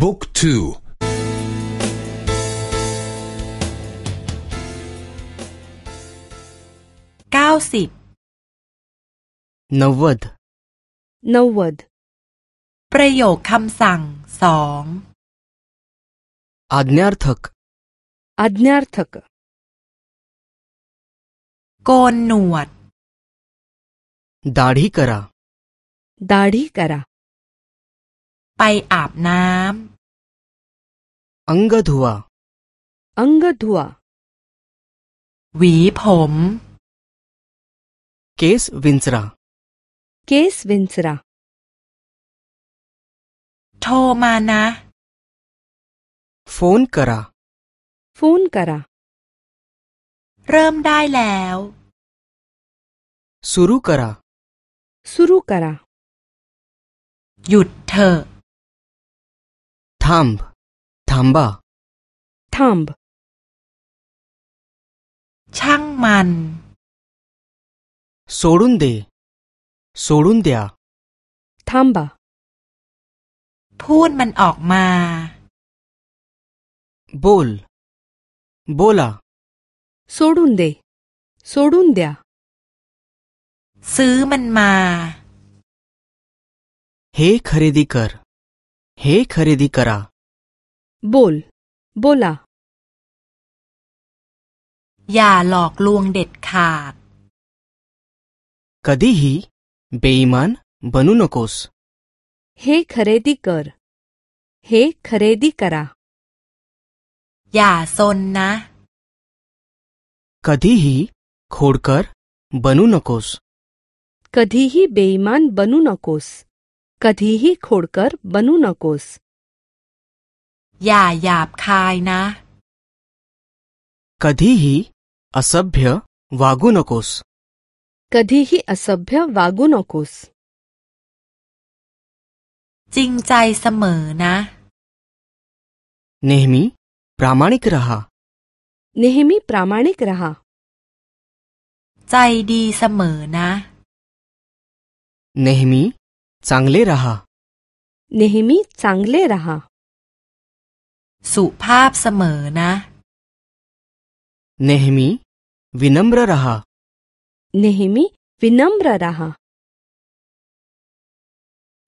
บุ๊กทูเก้าสิบนวดนวดประโยคคำสั่งสองอาญาร์ทักอาญาร์ทกโกนหนวดดาดีกระดาดีกระ ไปอาบน้ำอังกดัวอังกดัวหวีผมเคสวินสราเคสวินสราโทรมานะฟอนกราฟอนกราเริ่มได้แล้วสุรุกราสุรุกราหยุดเถอะ थांब थांबा थांब ช่างมัน सोडून दे सोडून द्या थांबा พูดมันออกมา बोल बोला सोडून दे सोडून द्या ซื้อมันมา हे खरेदी कर हे खरेदी करा बोल बोला อย่าหลอกลวงเด็ดขาด कधीही बेईमान बनू नकोस हे खरेदी कर हे खरेदी करा อย่าซนนะ कधीही खोडकर बनू नकोस कधीही बेईमान बनू नकोस कधीही खोडकर बनू नकोस อย่าหยาบคายนะ कधीही असभ्य वागू नकोस कधीही असभ्य वागू नकोस จริงใจเสมอนะ नेहमी प्रामाणिक रहा नेहमी प्रामाणिक रहा ใจดีเสมอนะ नेहमी चांगले रहा नेहमी चांगले रहा สุภาพเสมอนะ नेहमी विनम्र रहा नेहमी विनम्र रहा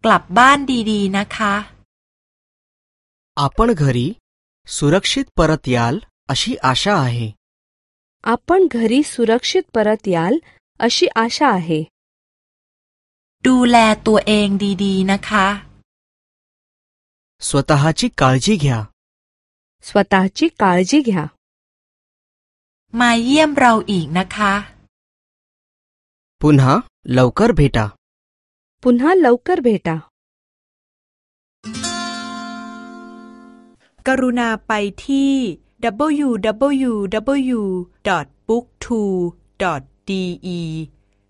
กลับบ้านดีๆนะคะ आपण घरी सुरक्षित परत याल अशी आशा आहे आपण घरी सुरक्षित परत याल अशी आशा आहे ดูแลตัวเองดีๆนะคะ स्वतःची काळजी घ्या स्वतःची काळजी घ्या มาเยี่ยมเราอีกนะคะ पुन्हा लवकर भेटा पुन्हा लवकर भेटा กรุณาไปที่ www.booktwo.de